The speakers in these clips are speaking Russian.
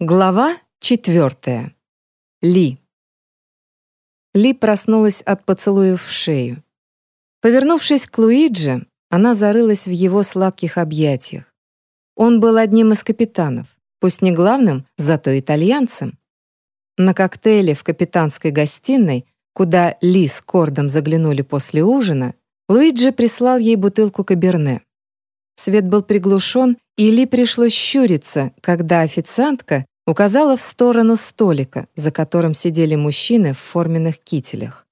Глава четвертая. Ли. Ли проснулась от поцелуев в шею. Повернувшись к Луиджи, она зарылась в его сладких объятиях. Он был одним из капитанов, пусть не главным, зато итальянцем. На коктейле в капитанской гостиной, куда Ли с Кордом заглянули после ужина, Луиджи прислал ей бутылку каберне. Свет был приглушен, и Ли пришлось щуриться, когда официантка указала в сторону столика, за которым сидели мужчины в форменных кителях.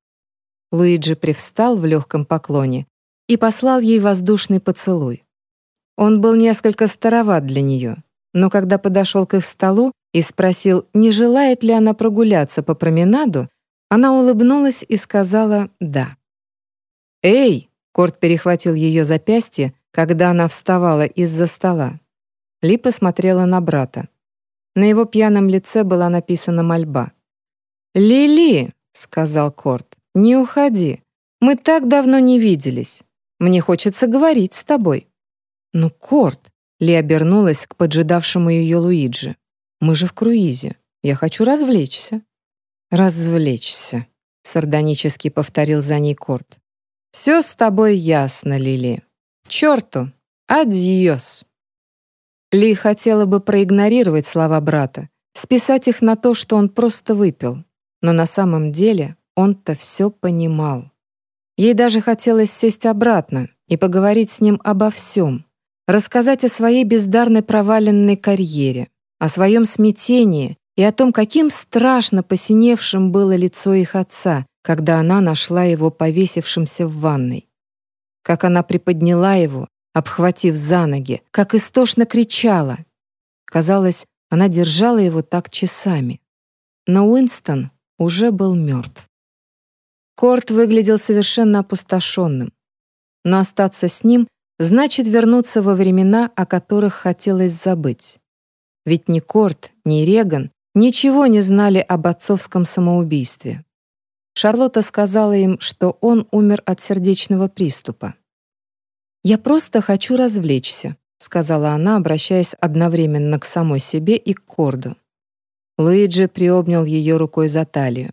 Луиджи привстал в легком поклоне и послал ей воздушный поцелуй. Он был несколько староват для нее, но когда подошел к их столу и спросил, не желает ли она прогуляться по променаду, она улыбнулась и сказала «да». «Эй!» — Корт перехватил ее запястье, когда она вставала из-за стола. Ли посмотрела на брата. На его пьяном лице была написана мольба. «Лили!» — сказал Корт. «Не уходи. Мы так давно не виделись. Мне хочется говорить с тобой». «Ну, Корт!» — Ли обернулась к поджидавшему ее Луиджи. «Мы же в круизе. Я хочу развлечься». «Развлечься», — сардонически повторил за ней Корт. «Все с тобой ясно, Лили. Черту! Адьос!» Ли хотела бы проигнорировать слова брата, списать их на то, что он просто выпил. Но на самом деле он-то все понимал. Ей даже хотелось сесть обратно и поговорить с ним обо всем, рассказать о своей бездарной проваленной карьере, о своем смятении и о том, каким страшно посиневшим было лицо их отца, когда она нашла его повесившимся в ванной. Как она приподняла его, обхватив за ноги, как истошно кричала. Казалось, она держала его так часами. Но Уинстон уже был мертв. Корт выглядел совершенно опустошенным. Но остаться с ним значит вернуться во времена, о которых хотелось забыть. Ведь ни Корт, ни Реган ничего не знали об отцовском самоубийстве. Шарлотта сказала им, что он умер от сердечного приступа. «Я просто хочу развлечься», — сказала она, обращаясь одновременно к самой себе и к Корду. Луиджи приобнял ее рукой за талию.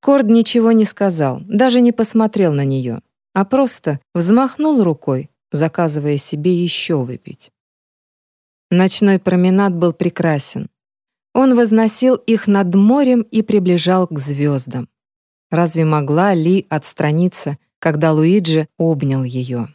Корд ничего не сказал, даже не посмотрел на нее, а просто взмахнул рукой, заказывая себе еще выпить. Ночной променад был прекрасен. Он возносил их над морем и приближал к звездам. Разве могла Ли отстраниться, когда Луиджи обнял ее?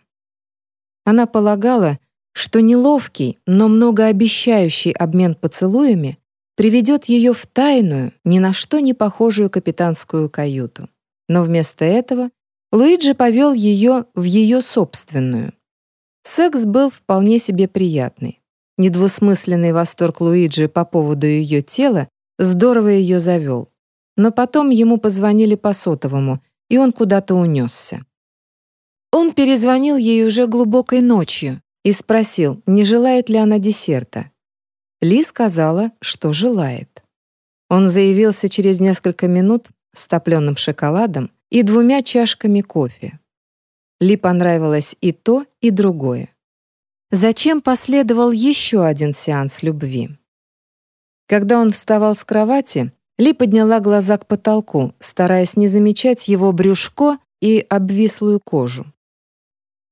Она полагала, что неловкий, но многообещающий обмен поцелуями приведет ее в тайную, ни на что не похожую капитанскую каюту. Но вместо этого Луиджи повел ее в ее собственную. Секс был вполне себе приятный. Недвусмысленный восторг Луиджи по поводу ее тела здорово ее завел. Но потом ему позвонили по сотовому, и он куда-то унесся. Он перезвонил ей уже глубокой ночью и спросил, не желает ли она десерта. Ли сказала, что желает. Он заявился через несколько минут с топленым шоколадом и двумя чашками кофе. Ли понравилось и то, и другое. Зачем последовал еще один сеанс любви? Когда он вставал с кровати, Ли подняла глаза к потолку, стараясь не замечать его брюшко и обвислую кожу.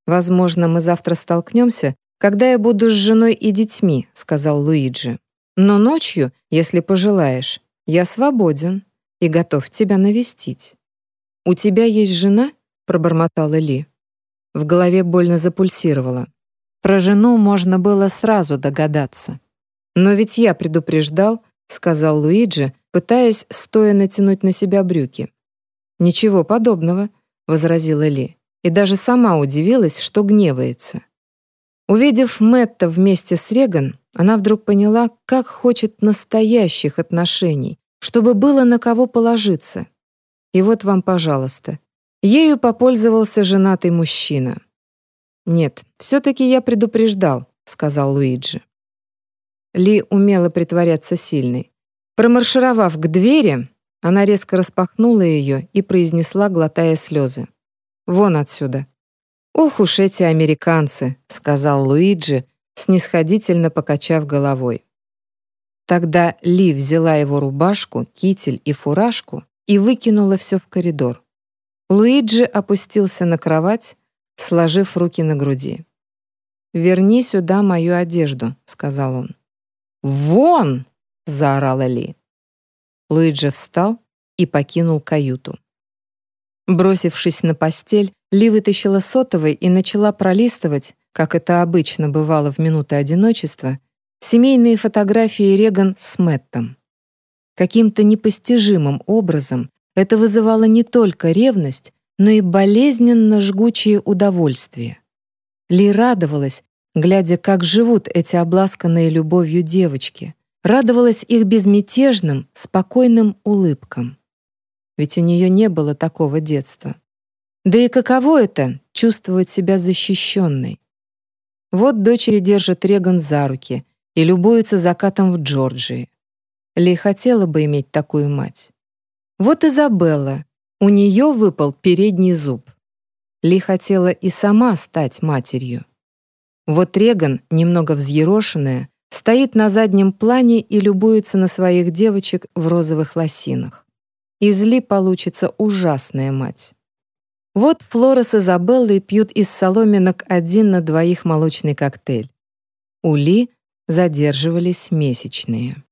«Возможно, мы завтра столкнемся, когда я буду с женой и детьми», — сказал Луиджи. «Но ночью, если пожелаешь, я свободен и готов тебя навестить». «У тебя есть жена?» — пробормотала Ли. В голове больно запульсировало. Про жену можно было сразу догадаться. «Но ведь я предупреждал», — сказал Луиджи, пытаясь стоя натянуть на себя брюки. «Ничего подобного», — возразила Ли и даже сама удивилась, что гневается. Увидев Мэтта вместе с Реган, она вдруг поняла, как хочет настоящих отношений, чтобы было на кого положиться. И вот вам, пожалуйста. Ею попользовался женатый мужчина. «Нет, все-таки я предупреждал», — сказал Луиджи. Ли умела притворяться сильной. Промаршировав к двери, она резко распахнула ее и произнесла, глотая слезы. Вон отсюда». «Ох уж эти американцы», — сказал Луиджи, снисходительно покачав головой. Тогда Ли взяла его рубашку, китель и фуражку и выкинула все в коридор. Луиджи опустился на кровать, сложив руки на груди. «Верни сюда мою одежду», — сказал он. «Вон!» — заорала Ли. Луиджи встал и покинул каюту. Бросившись на постель, Ли вытащила сотовый и начала пролистывать, как это обычно бывало в минуты одиночества, семейные фотографии Реган с Мэттом. Каким-то непостижимым образом это вызывало не только ревность, но и болезненно жгучее удовольствие. Ли радовалась, глядя, как живут эти обласканные любовью девочки, радовалась их безмятежным, спокойным улыбкам. Ведь у нее не было такого детства. Да и каково это — чувствовать себя защищенной? Вот дочери держат Реган за руки и любуются закатом в Джорджии. Ли хотела бы иметь такую мать. Вот Изабелла. У нее выпал передний зуб. Ли хотела и сама стать матерью. Вот Реган, немного взъерошенная, стоит на заднем плане и любуется на своих девочек в розовых лосинах. Из Ли получится ужасная мать. Вот Флора с Изабеллой пьют из соломинок один на двоих молочный коктейль. У Ли задерживались месячные.